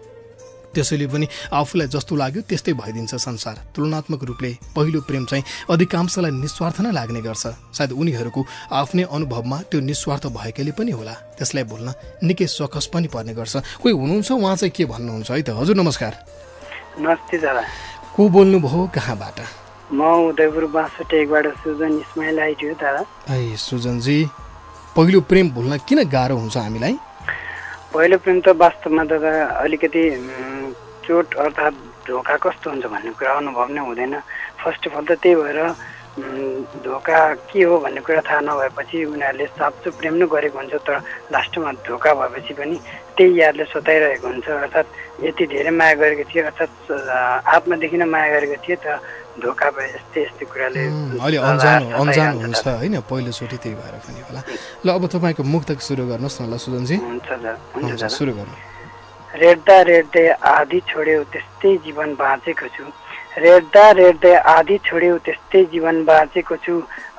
त्यसैले पनि आफूलाई जस्तो लाग्यो त्यस्तै भइदिन्छ संसार। तुलनात्मक रूपले पहिलो प्रेम चाहिँ अधिकांशलाई निस्वार्थ नै लाग्ने गर्छ। सायद उनीहरूको आफ्नै अनुभवमा त्यो निस्वार्थ भएकैले पनि होला। त्यसलाई भुल्न निकै सकस पनि पर्ने गर्छ। कोही हुनुहुन्छ? उहाँ चाहिँ के भन्नुहुन्छ? है त हजुर नमस्कार। नमस्ते को बोल्नुभयो? कहाँबाट? म उदयपुर बासुटेकबाट सुजन इस्माइल दादा। है सुजनजी पहिलो प्रेम भुल्न किन गाह्रो हुन्छ हामीलाई? पहिलो प्रेम त वास्तवमा दादा अलिकति चोट अर्थात् धोका कस्तो हुन्छ भन्ने कुरा अनुभव नै हुँदैन। फर्स्ट अफ अल त त्यही भएर धोका के हो भन्ने कुरा थाहा नभएपछि उनीहरूले साँचो प्रेम नै गरेको हुन्छ तर लास्टमा धोका भएपछि पनि त्यही यादले सताइरहेको हुन्छ। अर्थात् यति धेरै माया गरेको थिएँ अर्थात् आत्मादेखि नै माया गरेको थिएँ तर धोका भए यस्तै यस्तै कुराले अलि अन्जान अन्जान हुन्छ होइन पहिलोचोटि त्यही भएर पनि होला। ल अब तपाईँको मुक्तक सुरु गर्नुहोस् न ल सुजनजी। हुन्छ सुरु गर्नु। रेड्दा रेड्दै आधी छोड्यो त्यस्तै जीवन बाँचेको छु। रेड्दा रेड्दै आधी छोड्यो त्यस्तै जीवन बाँचेको छु।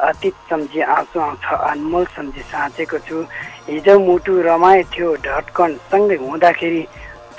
अतीत सम्झी आँसु आउँछ अनमोल सम्झी साँचेको छु। हिजो मुटु रमाए थियो ढटकन सँगै हुँदाखेरि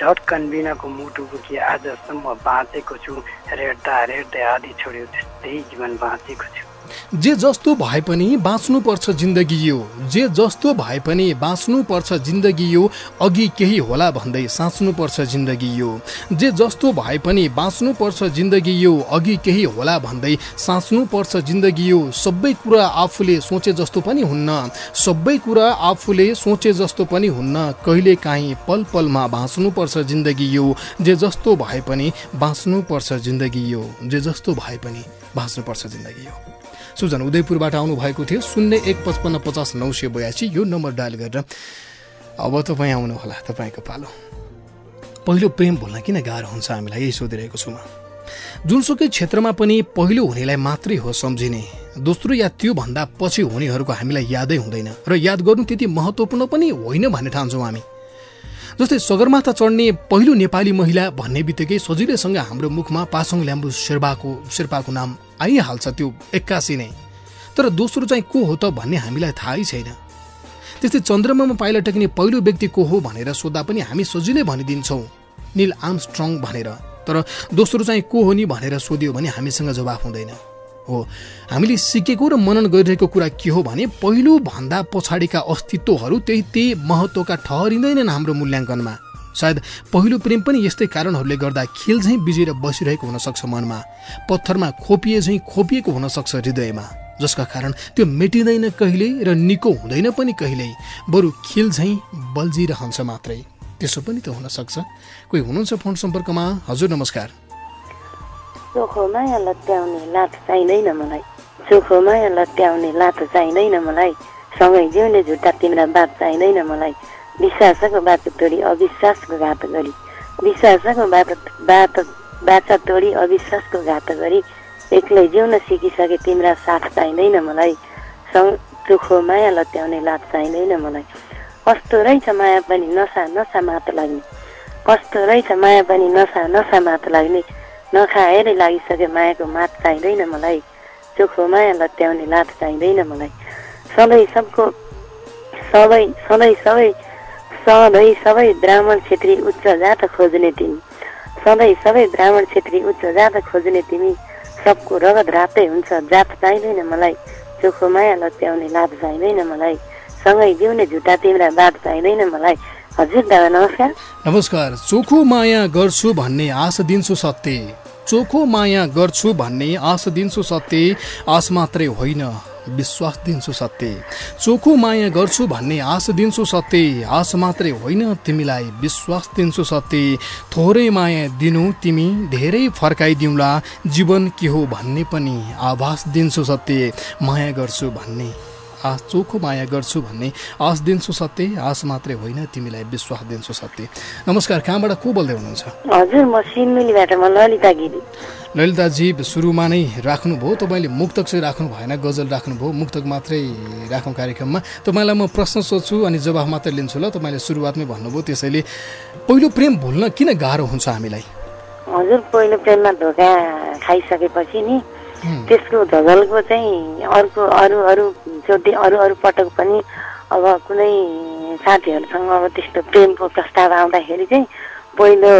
ढटकन बिनाको मुटु बुकी आजसम्म बाँचेको छु रेड्दा रेड्दै आधी छोड्यो त्यस्तै जीवन बाँचेको छु। जे जस्तो भए पनि बाँच्नुपर्छ जिन्दगी यो। जे जस्तो भए पनि बाँच्नुपर्छ जिन्दगी यो अघि केही होला भन्दै साँच्नुपर्छ जिन्दगी यो। जे जस्तो भए पनि बाँच्नुपर्छ जिन्दगी यो अघि केही होला भन्दै साँच्नुपर्छ जिन्दगी यो सबै कुरा आफूले सोचे जस्तो पनि हुन्न। सबै कुरा आफूले सोचे जस्तो पनि हुन्न। कहिले काहीँ पल पलमा बाँच्नुपर्छ जिन्दगी यो। जे जस्तो भए पनि बाँच्नुपर्छ जिन्दगी यो। जे जस्तो भए पनि बाँच्नुपर्छ जिन्दगी यो। सुजन उदयपुरबाट आउनुभएको थियो। शून्य एक पचपन्न पचास नौ सय बयासी यो नम्बर डायल गरेर। अब तपाईँ आउनुहोला तपाईँको पालो। पहिलो प्रेम भुल्न किन गाह्रो हुन्छ हामीलाई यही सोधिरहेको छु म जुनसुकै क्षेत्रमा पनि पहिलो हुनेलाई मात्रै हो सम्झिने। दोस्रो या त्योभन्दा पछि हुनेहरूको हामीलाई यादै हुँदैन। र याद गर्नु त्यति महत्त्वपूर्ण पनि होइन भन्ने ठान्छौँ हामी। जस्तै सगरमाथा चढ्ने पहिलो नेपाली महिला भन्ने बित्तिकै सजिलैसँग हाम्रो मुखमा पासङ ल्याम्बु शेर्पाको शेर्पाको नाम आइहाल्छ त्यो एक्कासी नै। तर दोस्रो चाहिँ को हो त भन्ने हामीलाई थाहै छैन। त्यस्तै चन्द्रमामा पाइला टेक्ने पहिलो व्यक्ति को हो भनेर सोद्धा पनि हामी सजिलै भनिदिन्छौँ निल आर्मस्ट्रङ भनेर। तर दोस्रो चाहिँ को हो नि भनेर सोध्यो भने हामीसँग जवाफ हुँदैन। हो हामीले सिकेको र मनन गरिरहेको कुरा के हो भने पहिलो भन्दा पछाडिका अस्तित्वहरू त्यही त्यही महत्त्वका ठहरिँदैनन् हाम्रो मूल्याङ्कनमा। सायद पहिलो प्रेम पनि यस्तै कारणहरूले गर्दा खेल झैँ बिजेर बसिरहेको हुनसक्छ मनमा। पत्थरमा खोपिए झैँ खोपिएको हुनसक्छ हृदयमा। जसका कारण त्यो मेटिँदैन कहिल्यै र निको हुँदैन पनि कहिल्यै बरु खेल झैँ बल्झिरहन्छ मात्रै। त्यसो पनि त हुनसक्छ। कोही हुनुहुन्छ फोन सम्पर्कमा? हजुर नमस्कार। चोखो माया लत्याउने लात चाहिँदैन मलाई। चोखो माया लत्याउने लात चाहिँदैन मलाई। सँगै जिउने झुट्टा तिम्रा बात चाहिँदैन मलाई। विश्वासको बाटो तोडी अविश्वासको घात गरी। विश्वासको बाटो बाटो बाचा तोडी अविश्वासको घात गरी। एक्लै जिउन सिकिसके तिम्रा साथ चाहिँदैन मलाई। सँग चोखो माया लत्याउने लात चाहिँदैन मलाई। कस्तो रहेछ माया पनि नसा नसा मात लाग्ने। कस्तो रहेछ माया पनि नसा नसा मात लाग्ने। नखाएरै लागिसके मायाको मात चाहिँदैन मलाई। चोखो माया लत्याउने लात चाहिँदैन मलाई। सधैँ सबको सबै सधैँ सबै सधैँ सबै ब्राह्मण छेत्री उच्च जात खोज्ने तिमी। सधैँ सबै ब्राह्मण छेत्री उच्च जात खोज्ने तिमी। सबको रगत रातै हुन्छ जात चाहिँदैन मलाई। चोखो माया लत्याउने लाभ चाहिँदैन मलाई। सँगै जिउने झुटा तिम्रा बात चाहिँदैन मलाई। हजुर दादा नमस्कार। नमस्कार। चोखो माया गर्छु भन्ने आश दिन्छु सत्य चोखो माया गर्छु भन्ने आश दिन्छु सत्य आश मात्रै होइन। विश्वास दिन्छु सत्य। चोखो माया गर्छु भन्ने आश दिन्छु सत्य। आश मात्रै होइन तिमीलाई विश्वास दिन्छु सत्य। थोरै माया दिनु तिमी धेरै फर्काइदिउँला। जीवन के हो भन्ने पनि आभास दिन्छु सत्य। माया गर्छु भन्ने। आश चोखो माया गर्छु भन्ने। आश दिन्छु सत्य आश मात्रै होइन तिमीलाई विश्वास दिन्छु सत्य। नमस्कार कहाँबाट को बोल्दै हुनुहुन्छ? हजुर म सिन्मुलीबाट म ललिता गिरी। ललिताजी सुरुमा नै राख्नुभयो। तपाईँले मुक्तक चाहिँ राख्नु भएन गजल राख्नुभयो। मुक्तक मात्रै राखौँ कार्यक्रममा। तपाईँलाई म प्रश्न सोध्छु अनि जवाफ मात्रै लिन्छु ल। तपाईँले सुरुवातमै भन्नुभयो त्यसैले पहिलो प्रेम भुल्न किन गाह्रो हुन्छ हामीलाई? हजुर पहिलो प्रेममा धोका खाइसकेपछि नि त्यसको झगलको चाहिँ अर्को अरू अरू चोटि अरू अरू पटक पनि अब कुनै साथीहरूसँग अब त्यस्तो प्रेमको प्रस्ताव आउँदाखेरि चाहिँ पहिलो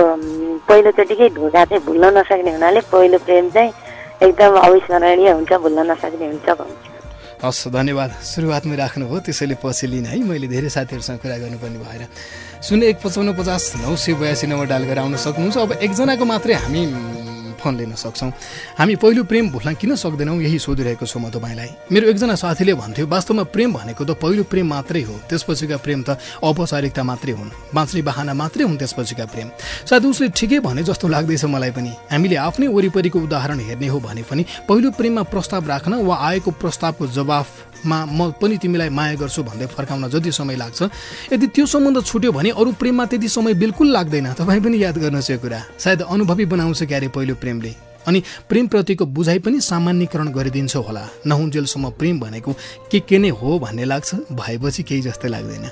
पहिलोचोटिकै धोका चाहिँ भुल्न नसक्ने हुनाले पहिलो प्रेम चाहिँ एकदम अविस्मरणीय हुन्छ भुल्न नसक्ने हुन्छ भन्छु। हस् धन्यवाद। सुरुवातमै राख्नुभयो त्यसैले पछि लिन है। मैले धेरै साथीहरूसँग कुरा गर्नुपर्ने भएर। शून्य एक पचपन्न पचास नौ सय बयासी नम्बर डायल गरेर आउन सक्नुहुन्छ। अब एकजनाको मात्रै हामी फोन लिन सक्छौँ। हामी पहिलो प्रेम भुल्न किन सक्दैनौँ यही सोधिरहेको छु म तपाईँलाई। मेरो एकजना साथीले भन्थ्यो वास्तवमा प्रेम भनेको त पहिलो प्रेम मात्रै हो त्यसपछिका प्रेम त औपचारिकता मात्रै हुन्। बाँच्ने बाहना मात्रै हुन् त्यसपछिका प्रेम। सायद उसले ठिकै भने जस्तो लाग्दैछ मलाई पनि। हामीले आफ्नै वरिपरिको उदाहरण हेर्ने हो भने पनि पहिलो प्रेममा प्रस्ताव राख्न वा आएको प्रस्तावको जवाफमा म पनि तिमीलाई माया गर्छु भन्दै फर्काउन जति समय लाग्छ। यदि त्यो सम्बन्ध छुट्यो भने अरू प्रेममा त्यति समय बिल्कुल लाग्दैन। तपाईँ पनि याद गर्नुहोस् यो कुरा। सायद अनुभवी बनाउँछ क्यारे पहिलो प्रेमले। अनि प्रेमप्रतिको बुझाइ पनि सामान्यकरण गरिदिन्छ होला। नहुन्जेलसम्म प्रेम भनेको के के नै हो भन्ने लाग्छ। भएपछि केही जस्तै लाग्दैन।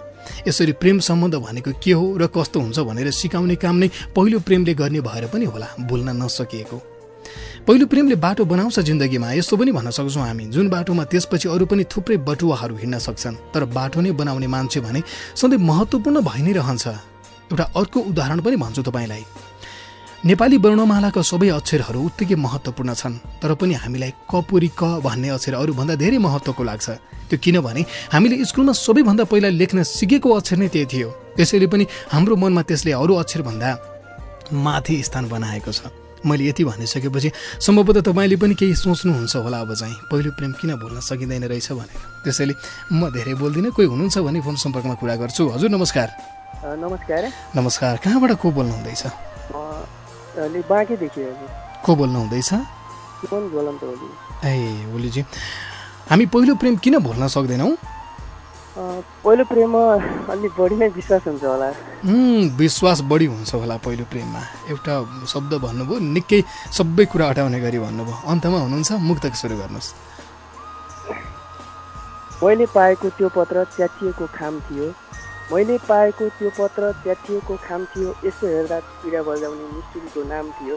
यसरी प्रेम सम्बन्ध भनेको के हो र कस्तो हुन्छ भनेर सिकाउने काम नै पहिलो प्रेमले गर्ने भएर पनि होला। भुल्न नसकिएको। पहिलो प्रेमले बाटो बनाउँछ जिन्दगीमा यस्तो पनि भन्न सक्छौँ हामी। जुन बाटोमा त्यसपछि अरू पनि थुप्रै बटुवाहरू हिँड्न सक्छन् तर बाटो नै बनाउने मान्छे भने सधैँ महत्त्वपूर्ण भइ नै रहन्छ। एउटा अर्को उदाहरण पनि भन्छु तपाईँलाई। नेपाली वर्णमालाका सबै अक्षरहरू उत्तिकै महत्त्वपूर्ण छन् तर पनि हामीलाई कपुरी क भन्ने अक्षर अरूभन्दा धेरै महत्त्वको लाग्छ। त्यो किनभने हामीले स्कुलमा सबैभन्दा पहिला लेख्न सिकेको अक्षर नै त्यही थियो। त्यसैले पनि हाम्रो मनमा त्यसले अरू अक्षरभन्दा माथि स्थान बनाएको छ। मैले यति भनिसकेपछि सम्भवतः तपाईँले पनि केही सोच्नुहुन्छ होला अब चाहिँ। पहिलो प्रेम किन भुल्न सकिँदैन रहेछ भनेर। त्यसैले म धेरै बोल्दिनँ कोही हुनुहुन्छ भने फोन सम्पर्कमा कुरा गर्छु। हजुर नमस्कार। नमस्कार। नमस्कार कहाँबाट को बोल्नु हुँदैछ? को? बोल्नु हुँदैछ? ए ओलीजी हामी पहिलो प्रेम किन भुल्न सक्दैनौँ? पहिलो प्रेममा अलिक बढी नै विश्वास हुन्छ होला। विश्वास बढी हुन्छ होला पहिलो प्रेममा। एउटा शब्द भन्नुभयो निकै सबै कुरा हटाउने गरी भन्नुभयो। अन्तमा हुनुहुन्छ मुक्तक सुरु गर्नुहोस्। मैले पाएको त्यो पत्र च्यातिएको खाम थियो। मैले पाएको त्यो पत्र च्यातिएको खाम थियो यसो हेर्दा पीडा बजाउने मिस्त्रीको नाम थियो।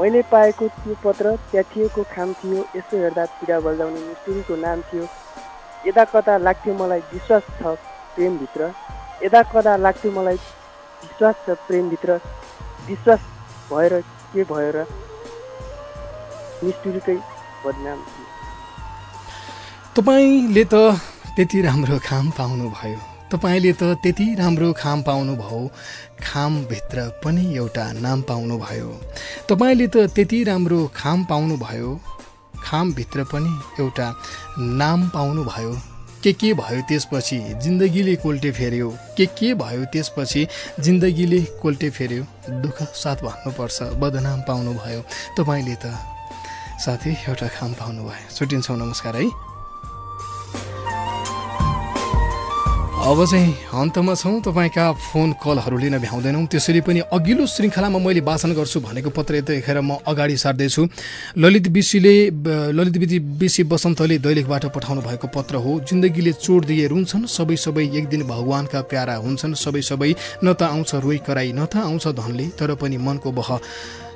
मैले पाएको त्यो पत्र च्यातिएको खाम थियो यसो हेर्दा पीडा बजाउने मिस्त्रीको नाम थियो। यता कता लाग्थ्यो मलाई विश्वास छ प्रेमभित्र। यता कता लाग्थ्यो मलाई विश्वास छ प्रेमभित्र। विश्वास भएर के भयो र? मिस्टुरीकै बदनाम। तपाईँले त त्यति राम्रो खाम पाउनुभयो। तपाईँले त त्यति राम्रो खाम पाउनुभयो। खामभित्र पनि एउटा नाम पाउनुभयो। तपाईँले त त्यति राम्रो खाम पाउनुभयो। खामभित्र पनि एउटा नाम पाउनुभयो। के के भयो त्यसपछि जिन्दगीले कोल्टे फेर्यो? के के भयो त्यसपछि जिन्दगीले कोल्टे फेर्यो? दुःख साथ भन्नुपर्छ बदनाम पाउनुभयो। तपाईँले त साथै एउटा खाम पाउनुभयो। छुट्टिन्छौँ नमस्कार है। अब चाहिँ अन्तमा छौँ। तपाईँका फोन कलहरू लिन भ्याउँदैनौँ। त्यसरी पनि अघिल्लो श्रृङ्खलामा मैले वाचन गर्छु भनेको पत्र यतिखेर म अगाडि सार्दैछु। ललित विशीले ललित विशी बसन्तले दैलेखबाट पठाउनु भएको पत्र हो। जिन्दगीले चोट दिए रुन्छन्। सबै सबै एक दिन भगवान्का प्यारा हुन्छन्। सबै सबै न त आउँछ रोइ कराई न त आउँछ धनले तर पनि मनको बह।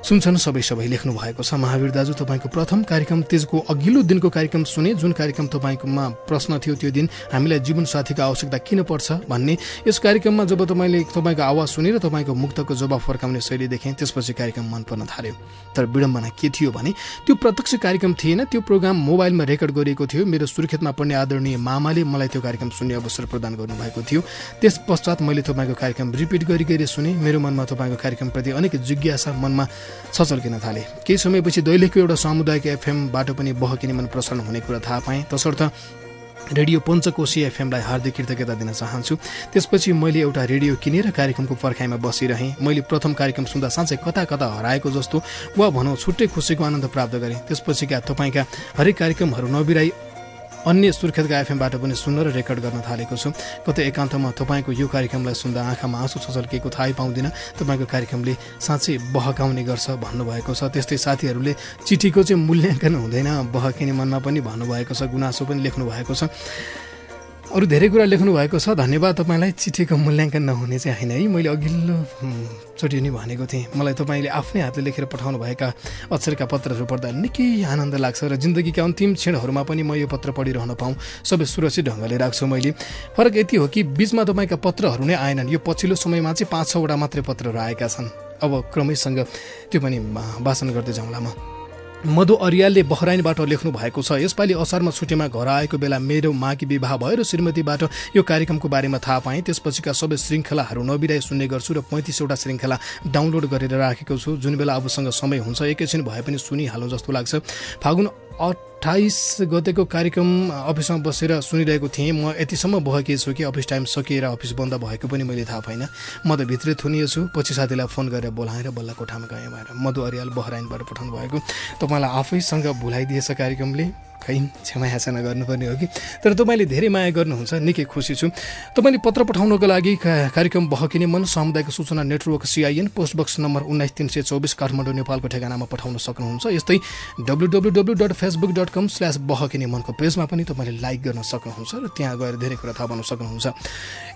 सुन्छन् सबै सबै लेख्नु भएको छ। महावीर दाजु तपाईँको प्रथम कार्यक्रम तेजको अघिल्लो दिनको कार्यक्रम सुने जुन कार्यक्रम तपाईँकोमा प्रश्न थियो त्यो दिन हामीलाई जीवनसाथीको आवश्यकता किन पर्छ भन्ने यस कार्यक्रममा जब तपाईँले तपाईँको आवाज सुनेर तपाईँको मुक्तको जवाब फर्काउने शैली देखेँ त्यसपछि कार्यक्रम मन पर्न थाल्यो। तर विडम्बना के थियो भने त्यो प्रत्यक्ष कार्यक्रम थिएन त्यो प्रोग्राम मोबाइलमा रेकर्ड गरिएको थियो। मेरो सुर्खेतमा पढ्ने आदरणीय मामाले मलाई त्यो कार्यक्रम सुन्ने अवसर प्रदान गर्नुभएको थियो। त्यस पश्चात मैले तपाईँको कार्यक्रम रिपिट गरी गरी सुने। मेरो मनमा तपाईँको कार्यक्रमप्रति अनेक जिज्ञासा मनमा छचल्किन थाले। केही समयपछि दैलेखको एउटा सामुदायिक एफएमबाट पनि बहकिने मन प्रसारण हुने कुरा थाहा पाएँ। तसर्थ रेडियो पञ्चकोशी एफएमलाई हार्दिक कृतज्ञता दिन चाहन्छु। त्यसपछि मैले एउटा रेडियो किनेर कार्यक्रमको पर्खाइमा बसिरहेँ। मैले प्रथम कार्यक्रम सुन्दा साँच्चै कता कता हराएको जस्तो वा भनौँ छुट्टै खुसीको आनन्द प्राप्त गरेँ। त्यसपछिका तपाईँका हरेक कार्यक्रमहरू नबिराई अन्य सुर्खेतका एफएमबाट पनि सुन्न र रेकर्ड गर्न थालेको छु। कतै एकान्तमा तपाईँको यो कार्यक्रमलाई सुन्दा आँखामा आँसु छचल्किएको थाहै पाउँदिनँ। तपाईँको कार्यक्रमले साँच्चै बहकाउने गर्छ भन्नुभएको छ। त्यस्तै साथीहरूले चिठीको चाहिँ मूल्याङ्कन हुँदैन। बहकिने मनमा पनि भन्नुभएको छ। गुनासो पनि लेख्नु भएको छ। अरू धेरै कुरा लेख्नु भएको छ। धन्यवाद तपाईँलाई। चिठीको मूल्याङ्कन नहुने चाहिँ होइन है। मैले अघिल्लो चोटि नै भनेको थिएँ। मलाई तपाईँले आफ्नै हातले लेखेर पठाउनु भएका अक्षरका पत्रहरू पढ्दा निकै आनन्द लाग्छ र जिन्दगीका अन्तिम क्षणहरूमा पनि म यो पत्र पढिरहन पाऊँ। सबै सुरक्षित ढङ्गले राख्छु मैले। फरक यति हो कि बिचमा तपाईँका पत्रहरू नै आएनन्। यो पछिल्लो समयमा चाहिँ पाँच छवटा मात्रै पत्रहरू आएका छन्। अब क्रमैसँग त्यो पनि वाचन गर्दै जाउँला म। मधु अरियालले बहराइनबाट लेख्नु भएको छ। यसपालि असारमा छुट्टीमा घर आएको बेला मेरो माकी विवाह भयो र श्रीमतीबाट यो कार्यक्रमको बारेमा थाहा पाएँ। त्यसपछिका सबै श्रृङ्खलाहरू नबिराई सुन्ने गर्छु र पैँतिसवटा श्रृङ्खला डाउनलोड गरेर राखेको छु। जुन बेला अबसँग समय हुन्छ एकैछिन भए पनि सुनिहालौँ जस्तो लाग्छ। फागुन अठाइस गतेको कार्यक्रम अफिसमा बसेर सुनिरहेको थिएँ। म यतिसम्म बहके छु कि अफिस टाइम सकिएर अफिस बन्द भएको पनि मैले थाहा पाइनँ म त भित्रै थुनिएछु पछि साथीलाई फोन गरेर बोलाएर बल्ल कोठामा गएँ भएर। मधु अरियाल बहराइनबाट पठाउनु भएको तपाईँलाई आफैसँग भुलाइदिएछ कार्यक्रमले। खै क्षमा याचना गर्नुपर्ने हो कि? तर तपाईँले धेरै माया गर्नुहुन्छ निकै खुसी छु। तपाईँले पत्र पठाउनको लागि कार्यक्रम बहकिने मन सामुदायिक सूचना network CIN post box number उन्नाइस तिन सय चौबिस काठमाडौँ नेपालको ठेगानामा पठाउन सक्नुहुन्छ। यस्तै W W W dot Facebook dot com slash बहकिने मनको पेजमा पनि तपाईँले लाइक गर्न सक्नुहुन्छ र त्यहाँ गएर धेरै कुरा थाहा पाउन सक्नुहुन्छ।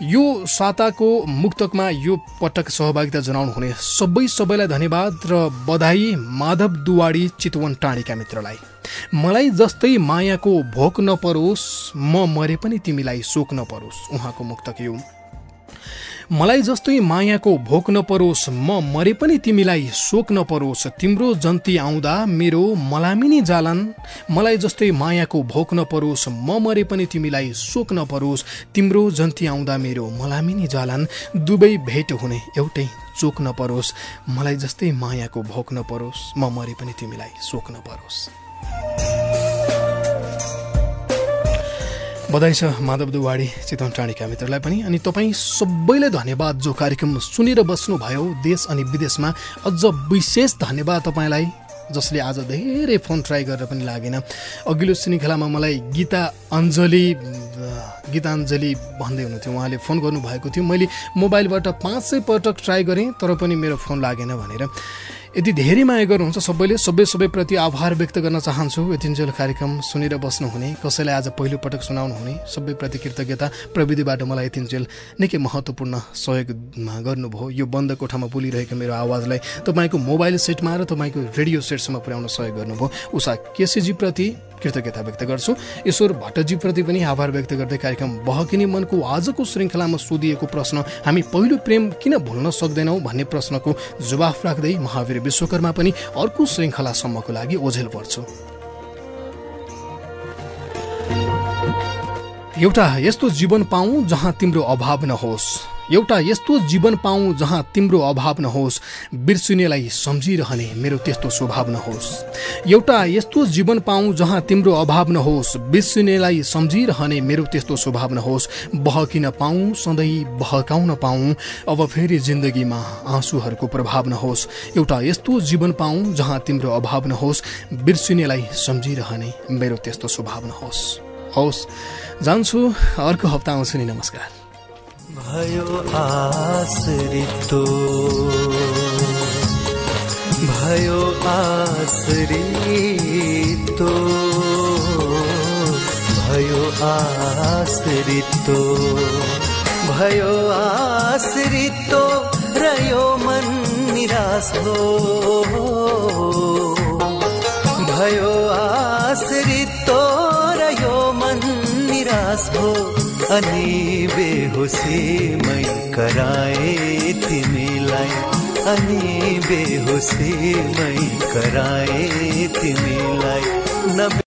यो साताको मुक्तकमा यो पटक सहभागिता जनाउनु हुने सबै सबैलाई धन्यवाद र बधाई माधव दुवाडी चितवन टाढीका मित्रलाई। मलाई जस्तै मायाको भोक नपरोस् म मरे पनि तिमीलाई शोक नपरोस् उहाँको मुक्तक यो मलाई जस्तै मायाको भोक नपरोस् म मरे पनि तिमीलाई शोक नपरोस् तिम्रो जन्ती आउँदा मेरो मलामिनी जालन। मलाई जस्तै मायाको भोक नपरोस् म मरे पनि तिमीलाई शोक नपरोस् तिम्रो जन्ती आउँदा मेरो मलामिनी जालन। दुवै भेट हुने एउटै चोक नपरोस् मलाई जस्तै मायाको भोक नपरोस् म मरे पनि तिमीलाई शोक नपरोस्। बधाई छ माधव दुवाडी चितवन टाढीका मित्रलाई पनि। अनि तपाईँ सबैलाई धन्यवाद। जो कार्यक्रम सुनेर बस्नुभयो देश अनि विदेशमा अझ विशेष धन्यवाद तपाईँलाई जसले आज धेरै फोन ट्राई गरेर पनि लागेन। अघिल्लो श्रृङ्खलामा मलाई गीता अञ्जली गीताञ्जली भन्दै हुनुहुन्थ्यो। उहाँले फोन गर्नुभएको थियो। मैले मोबाइलबाट पाँच सय पटक ट्राई गरेँ तर पनि मेरो फोन लागेन भनेर। यति धेरै माया गर्नुहुन्छ सबैले सबै सबैप्रति आभार व्यक्त गर्न चाहन्छु। यतिन्जेल कार्यक्रम सुनेर बस्नुहुने कसैलाई आज पहिलो पटक सुनाउनु हुने सबैप्रति कृतज्ञता प्रविधिबाट मलाई यतिन्जेल निकै महत्त्वपूर्ण सहयोग गर्नुभयो। यो बन्द कोठामा बोलिरहेको मेरो आवाजलाई तपाईँको मोबाइल सेटमा र तपाईँको रेडियो सेटसम्म पुर्याउन सहयोग गर्नुभयो। उषा केसीजीप्रति कृतज्ञता व्यक्त गर्छु। ईश्वर भट्टजीप्रति पनि आभार व्यक्त गर्दै कार्यक्रम बहकिने मनको आजको श्रृङ्खलामा सोधिएको प्रश्न हामी पहिलो प्रेम किन भुल्न सक्दैनौँ? भन्ने प्रश्नको जवाफ राख्दै महावीर विश्वकर्मा पनि अर्को श्रृङ्खलासम्मको लागि ओझेल पर्छु। एउटा यस्तो जीवन पाऊ जहाँ तिम्रो अभाव नहोस्। एउटा यस्तो जीवन पाऊ जहाँ तिम्रो अभाव नहोस्। बिर्सिनेलाई सम्झिरहने मेरो त्यस्तो स्वभाव नहोस्। एउटा यस्तो जीवन पाऊ जहाँ तिम्रो अभाव नहोस्। बिर्सिनेलाई सम्झिरहने मेरो त्यस्तो स्वभाव नहोस्। बहकिन पाऊ सधैँ बहकाउन पाऊ। अब फेरि जिन्दगीमा आँसुहरूको प्रभाव नहोस्। एउटा यस्तो जीवन पाऊ जहाँ तिम्रो अभाव नहोस्। बिर्सिनेलाई सम्झिरहने मेरो त्यस्तो स्वभाव नहोस्। हवस् जान्छु। अर्को हप्ता आउँछु नि। नमस्कार। भयो आश्रितो। भयो आश्रितो। भयो आश्रितो। भयो आश्रितो र यो मन निराश। हो भयो आश्रितो र यो मन निराश। हो अनि बेहोसीमै कराए तिमीलाई। अनि बेहोसीमै कराए तिमीलाई। न